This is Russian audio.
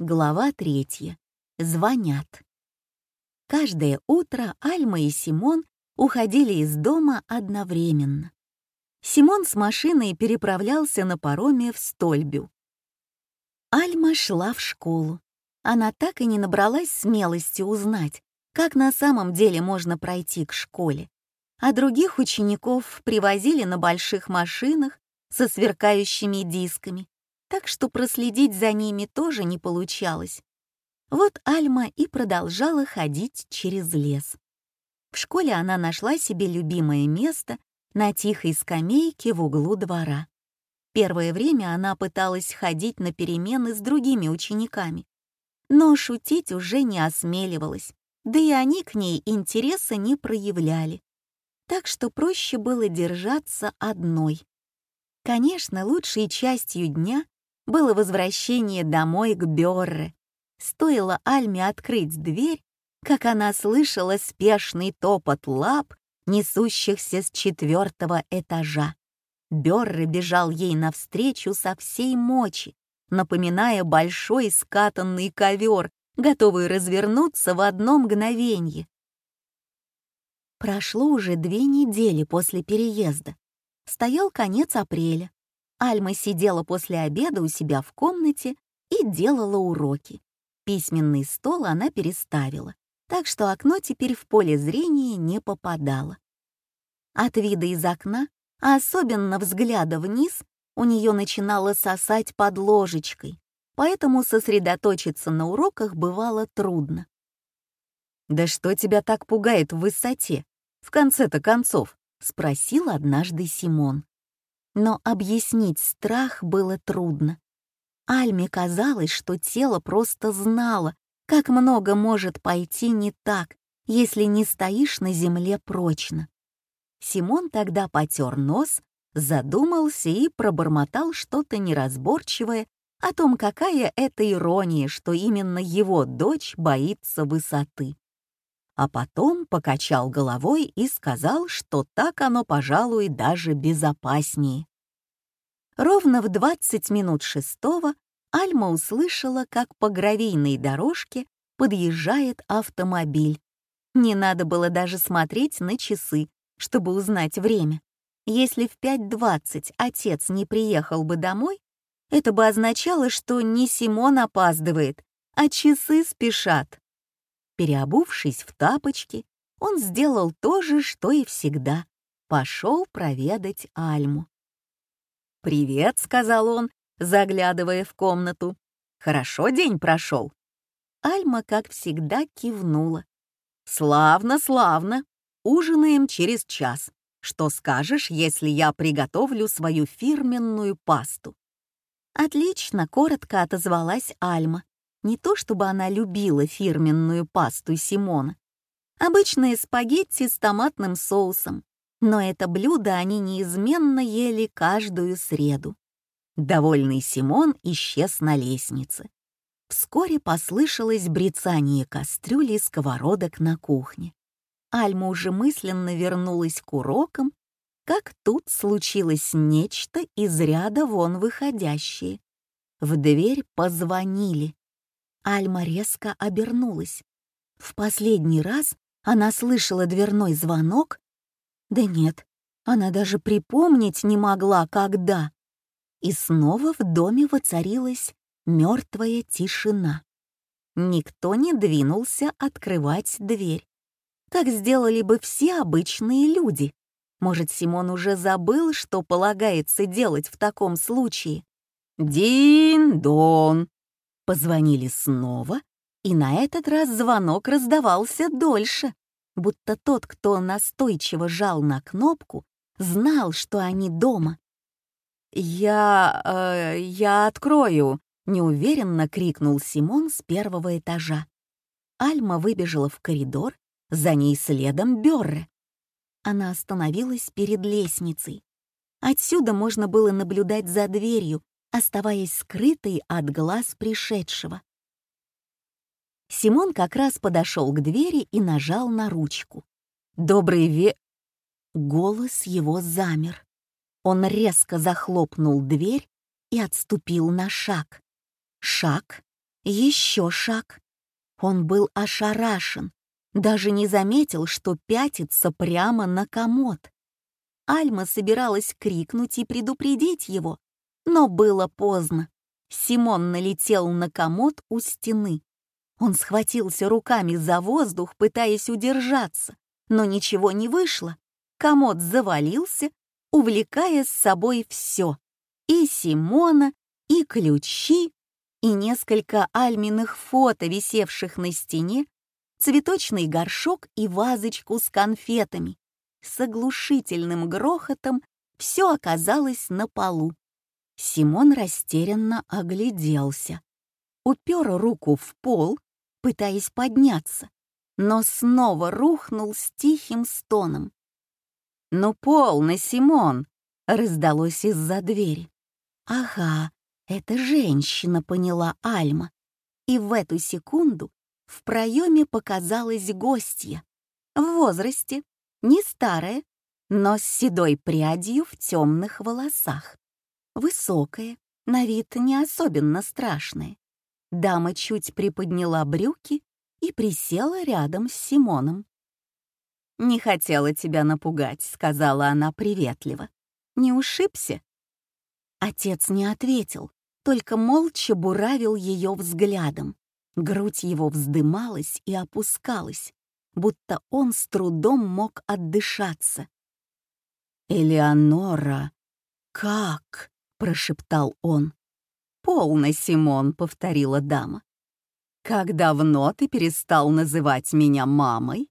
Глава третья. Звонят. Каждое утро Альма и Симон уходили из дома одновременно. Симон с машиной переправлялся на пароме в Стольбю. Альма шла в школу. Она так и не набралась смелости узнать, как на самом деле можно пройти к школе. А других учеников привозили на больших машинах со сверкающими дисками, так что проследить за ними тоже не получалось. Вот Альма и продолжала ходить через лес. В школе она нашла себе любимое место на тихой скамейке в углу двора. Первое время она пыталась ходить на перемены с другими учениками, но шутить уже не осмеливалась, да и они к ней интереса не проявляли. Так что проще было держаться одной. Конечно, лучшей частью дня было возвращение домой к Бёрре. Стоило Альме открыть дверь, как она слышала спешный топот лап, несущихся с четвертого этажа. Бёрре бежал ей навстречу со всей мочи, напоминая большой скатанный ковер, готовый развернуться в одно мгновенье. Прошло уже две недели после переезда. Стоял конец апреля. Альма сидела после обеда у себя в комнате и делала уроки. Письменный стол она переставила, так что окно теперь в поле зрения не попадало. От вида из окна, а особенно взгляда вниз, у нее начинало сосать под ложечкой, поэтому сосредоточиться на уроках бывало трудно. «Да что тебя так пугает в высоте? В конце-то концов?» — спросил однажды Симон но объяснить страх было трудно. Альме казалось, что тело просто знало, как много может пойти не так, если не стоишь на земле прочно. Симон тогда потер нос, задумался и пробормотал что-то неразборчивое о том, какая это ирония, что именно его дочь боится высоты. А потом покачал головой и сказал, что так оно, пожалуй, даже безопаснее. Ровно в 20 минут шестого Альма услышала, как по гравийной дорожке подъезжает автомобиль. Не надо было даже смотреть на часы, чтобы узнать время. Если в 5.20 отец не приехал бы домой, это бы означало, что не Симон опаздывает, а часы спешат. Переобувшись в тапочки, он сделал то же, что и всегда. Пошел проведать Альму. «Привет», — сказал он, заглядывая в комнату. «Хорошо день прошел». Альма, как всегда, кивнула. «Славно, славно. Ужинаем через час. Что скажешь, если я приготовлю свою фирменную пасту?» «Отлично», — коротко отозвалась Альма. Не то чтобы она любила фирменную пасту Симона. Обычные спагетти с томатным соусом, но это блюдо они неизменно ели каждую среду. Довольный Симон исчез на лестнице. Вскоре послышалось брецание кастрюли и сковородок на кухне. Альма уже мысленно вернулась к урокам, как тут случилось нечто из ряда вон выходящее. В дверь позвонили. Альма резко обернулась. В последний раз она слышала дверной звонок да нет, она даже припомнить не могла, когда. И снова в доме воцарилась мертвая тишина. Никто не двинулся открывать дверь. Как сделали бы все обычные люди. Может, Симон уже забыл, что полагается делать в таком случае? «Дин-дон!» Позвонили снова, и на этот раз звонок раздавался дольше будто тот, кто настойчиво жал на кнопку, знал, что они дома. «Я... Э, я открою», — неуверенно крикнул Симон с первого этажа. Альма выбежала в коридор, за ней следом Бёрре. Она остановилась перед лестницей. Отсюда можно было наблюдать за дверью, оставаясь скрытой от глаз пришедшего. Симон как раз подошел к двери и нажал на ручку. «Добрый ве...» Голос его замер. Он резко захлопнул дверь и отступил на шаг. Шаг. Еще шаг. Он был ошарашен, даже не заметил, что пятится прямо на комод. Альма собиралась крикнуть и предупредить его, но было поздно. Симон налетел на комод у стены. Он схватился руками за воздух, пытаясь удержаться, но ничего не вышло. Комод завалился, увлекая с собой все. И Симона, и ключи, и несколько альминых фото, висевших на стене, цветочный горшок и вазочку с конфетами. С оглушительным грохотом все оказалось на полу. Симон растерянно огляделся, упер руку в пол, пытаясь подняться, но снова рухнул с тихим стоном. «Ну, полно, Симон!» — раздалось из-за двери. «Ага, это женщина», — поняла Альма. И в эту секунду в проеме показалась гостья. В возрасте, не старая, но с седой прядью в темных волосах. Высокая, на вид не особенно страшная. Дама чуть приподняла брюки и присела рядом с Симоном. «Не хотела тебя напугать», — сказала она приветливо. «Не ушибся?» Отец не ответил, только молча буравил ее взглядом. Грудь его вздымалась и опускалась, будто он с трудом мог отдышаться. «Элеонора, как?» — прошептал он. «Полно, Симон», — повторила дама. «Как давно ты перестал называть меня мамой?»